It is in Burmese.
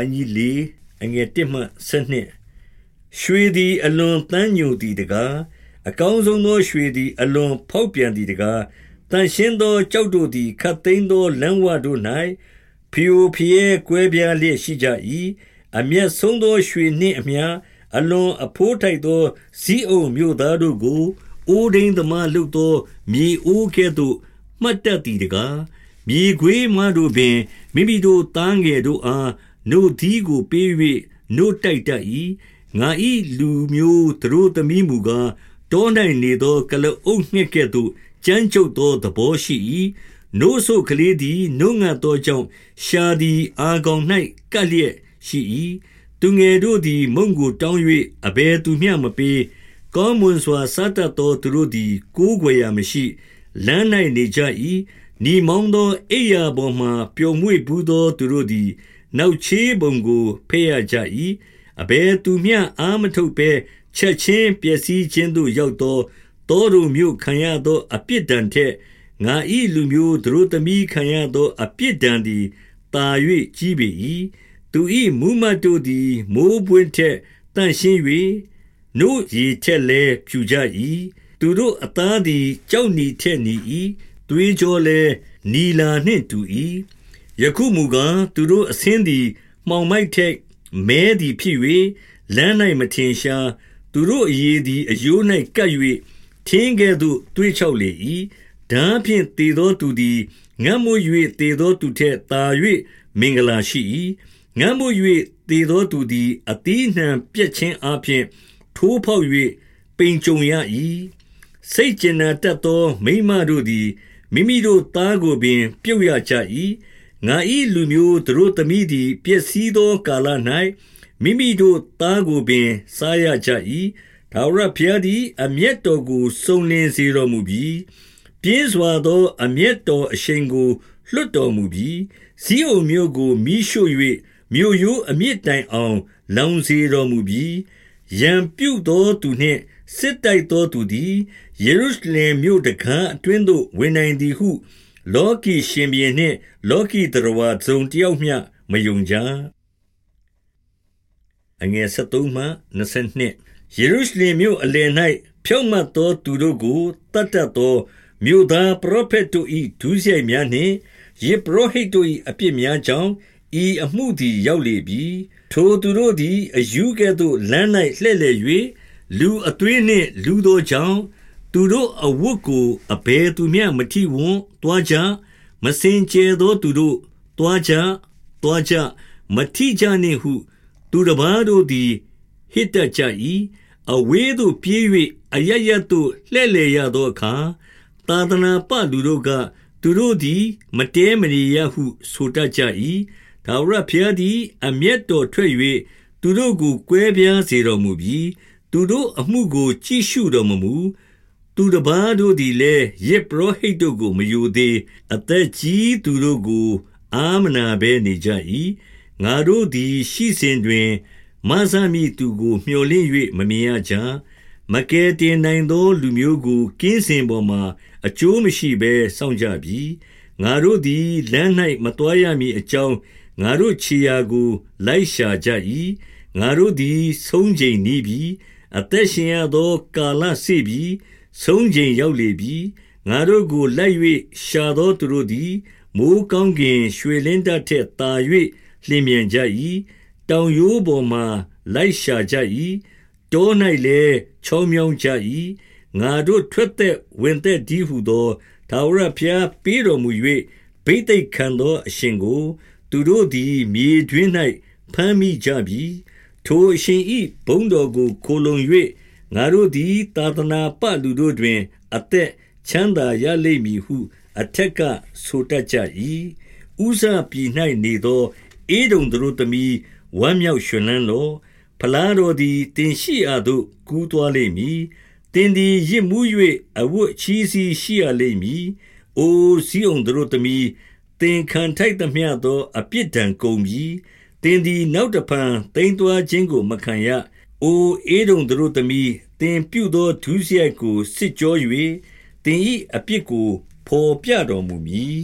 န်းကြီး၄အငယ်1မှ7ရွှေသည်အလွန်တန်းညိုသည်တကားအကောင်းဆုံးသောရွှေသည်အလွန်ဖောက်ပြန်သည်တကားတန်ရှင်းသောကြောက်တို့သည်ခတ်သိမ်းသောလမ်းဝတို့၌ဖျိုဖျဲကွဲပြားလျက်ရှိကြ၏အမျက်ဆုံးသောရွှေနှင့်အမျှအလွန်အဖိုးထိုက်သောဇီးအုံမြို့သားတို့ကိုအိုးဒိန်သမားလုသောမြေအိုးကဲ့သို့မှတ်တတ်သည်တကားမြေခွေးမတို့ပင်မိမိတို့သားငယ်တို့အား နို့သီးကိုပေး၍နို့တိုက်တတ်၏ငါ၏လူမျိုးသူတို့သမီးမူကားတော၌နေသောကလအုပ်ငှက်ကဲ့သို့ကြမ်းကြုတ်သောသဘောရှိ၏နို့ဆိုကလေးသည်နို့ငတ်သောကြောင့်ရှာသည်အာကောင်၌ကပ်လျက်ရှိ၏သူငယ်တို့သည် မုံကိုတောင်း၍အဘယ်သူမျှမပေးကောင်းမွန်စွာစားတတ်သောသူတို့သည် ကိုးကွယ်ရာမရှိလမ်း၌နေကြ၏နီမောင်းသောအိယာပေါ်မှပျော်မွေ့ဘူးသောသူတို့သည် နောက်ချေးပုံကိုဖဲ့ရကြ၏အဘယ်သူမျှအာမထုတ်ဘဲချက်ချင်းပျက်စီးခြင်းသို့ရောက်သောတောတို့မြို့ခံရသောအပြစ်ဒဏ်ထက်ငါ၏လူမျိုးတို့သမီးခံရသောအပြစ်ဒဏ်သည်တာ၍ကြီးပေ၏သူ၏မူမတ်တို့သည်မိုးပွင့်ထက်တန့်ရှင်း၍နို့ရည်ထက်လည်းဖြူကြ၏သူတို့အသားသည်ကြောက်နီထက်နီ၏သွေးကြောလည်းနီလာနှင့်တူ၏ ယခုမူကားသူတို့အဆင်းသည် မှောင်မိုက်ထက်မဲသည်ဖြစ်၍လမ်း၌မထင်ရှားသူတို့အရေးသည်အယိုး၌ကပ်၍ထင်းကဲ့သို့တွေးချောက်လေ၏ဓာဖြင့်တည်သောသူသည်ငတ်မို့၍တည်သောသူထက်သာ၍မင်္ဂလာရှိ၏ငတ်မို့၍တည်သောသူသည်အတိနှံပြက်ခြင်းအပြင်ထိုးဖောက်၍ပိန်ကြုံရ၏စိတ်ကျင်နာတတ်သောမိမတို့သည်မိမိတို့သားကိုပင် ပြုတ်ရကြ၏ ငါ၏လူမျိုးတို့သမီးသည်ပျက်စီးသောကာလ၌မိမိတို့သားကိုပင်စားရကြ၏ထာဝရဘုရားသည် အမျက်တော်ကိုစုံလင်စေတော်မူပြီးပြင်းစွာသော အမျက်တော်အရှိန်ကိုလွတ်တော်မူပြီးဇီးအုံမျိုးကိုမိရှို့၍မြို့ရိုးအမြင့်တိုင်အောင် လောင်စေတော်မူပြီးရန်ပြုသောသူနှင့်စစ်တိုက်သောသူသည်ယေရုရှလင်မြို့တကားအတွင်းသို့ဝင်နိုင်သည်ဟု လောကီရှင်ဘီနှင့် လောကီတရဝါဇုံတယောက်မျှမယုံကြအငယ်73မှ22ယေရုရှလင်မြို့အလယ်၌ဖြောင့်မတ်သောသူတို့ကိုတတ်တတ်သောမြို့သားပရောဖက်တို့၏ဒုစရိုက်များနှင့်ယေဘရဟိတ်တို့၏အပြစ်များကြောင့်ဤအမှုသည်ရောက်လေပြီထိုသူတို့သည်အယူကဲ့သို့လမ်း၌လှည့်လည်၍လူအသွေးနှင့်လူသောကြောင့် သူတို့အဝတ်ကိုအဘယ်သူမျှမထိဝွန်းတွားကြမစင်ကြဲသောသူတို့တွားကြတွားကြမထိကြနှင့်ဟု သူတစ်ပါးတို့သည်ဟစ်တတ်ကြ၏အဝေးသို့ပြေး၍အရရသို့လှည့်လေရသောအခါသာသနာပလူတို့က သူတို့သည် မတဲမနေရဟု ဆိုတတ်ကြ၏ထာဝရဘုရားသည် အမျက်တော်ထွက်၍သူတို့ကိုကွဲပြားစေတော်မူပြီး သူတို့အမှုကို ကြည့်ရှုတော်မမူ သူတစ်ပါးတို့သည်လည်းယေဘရဟိတ်တို့ကို မယူသေးအသက်ကြီးသူတို့ကို အာမနာဘဲနေကြ၏ငါတို့သည်ရှိစဉ်တွင် မဆာမိသူကို မျှော်လင့်၍မမြင်ရကြမကဲတင်နိုင်သော လူမျိုးကိုကင်းစင်ပေါ်မှာ အကျိုးမရှိဘဲစောင့်ကြပြီငါတို့သည်လမ်း၌မတော်ရမီအကြောင်းငါတို့ခြေရာကို လိုက်ရှာကြ၏ငါတို့သည် ဆုံးချိန်နီးပြီအသက်ရှင်ရသော ကာလစေပြီ ဆုံးချိန်ရောက်လေပြီငါတို့ကိုလိုက်၍ရှာသောသူတို့သည်မိုးကောင်းကင်ရွှေလင်းတထက်သာ၍လျင်မြန်ကြ၏တောင်ရိုးပေါ်မှလိုက်ရှာကြ၏တော၌လည်းချောင်းမြောင်းကြ၏ငါတို့ထွက်သက်ဝင်သက်ဒီဟုသောသာဝရဖျားပေးတော်မူ၍ဘိသိက်ခံသောအရှင်ကို သူတို့သည်မြေတွင်း၌ဖမ်းမိကြပြီထိုအရှင်ဤဘုံတော်ကိုခိုလုံ၍ ငါတို့သည် သာသနာပလူတို့တွင် အသက်ချမ်းသာရလိမ့်မည်ဟု အထက်က ဆိုတတ်ကြ၏ဥဇပြည်၌နေသောအေဒုံတို့သမီး ဝမ်းမြောက်ရွှင်လန်းလောဖလားတော်သည်တင်ရှိအားသို့ ကူးသွားလိမ့်မည်တင်သည်ရစ်မှု၍အဝတ်ချီးစီးရှိရလိမ့်မည် အိုစီအောင်တို့သမီး သင်ခံထိုက်သမျှသော အပြစ်ဒဏ်ကုန်ပြီ သင်သည် နောက်တဖန်တိမ်သွာခြင်းကို မခံရ အိုအေဒုံတို့သမီးသင်ပြုသောဒုစရိုက်ကိုစစ်ကြော၍သင်၏အပြစ်ကိုဖော်ပြတော်မူမည်